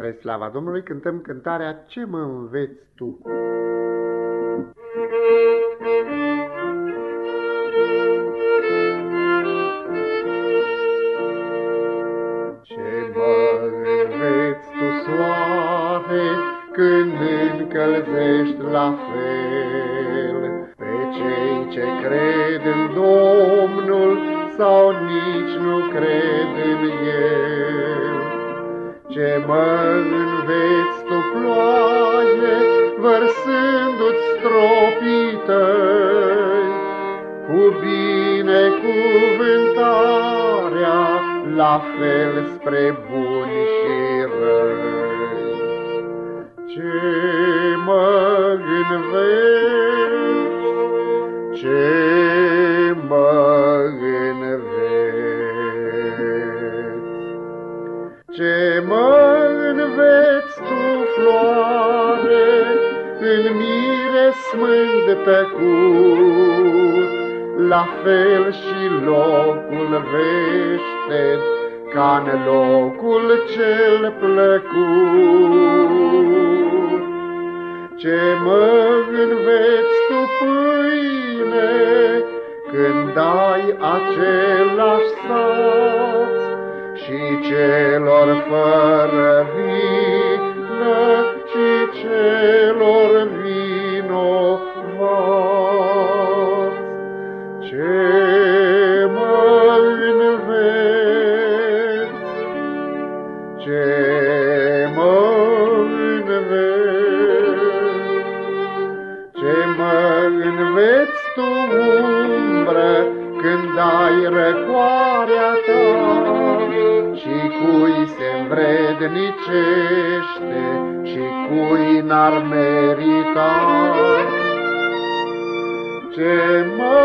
Spre slava Domnului cântăm cântarea Ce mă înveți tu? Ce mă înveți tu, soare, când încălzești la fel pe cei ce cred în Domnul sau nici nu cred în El? Ce mă înveți tu, ploaie, vărsându-ți stropii tăi, Cu binecuvântarea, la fel spre buni și răi. Ce Ce mă înveți tu, floare, în mire smânt tăcut, La fel și locul veșted, ca în locul cel plăcut. Ce mă înveți tu, pâine, când ai același ce mă înveți, ce mă înveți tu umbră când ai răcoarea ta, și cui se învrednicește și cui n-ar merita. Ce mă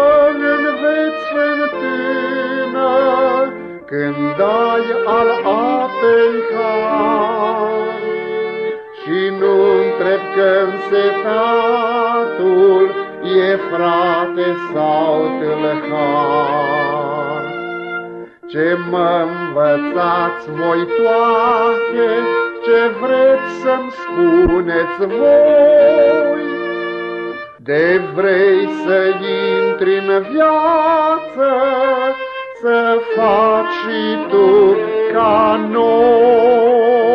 înveți fântână când ai al însetatul e frate sau tâlhar. Ce mă învățați voi toate, ce vreți să-mi spuneți voi? De vrei să intri în viață, să faci și tu ca noi.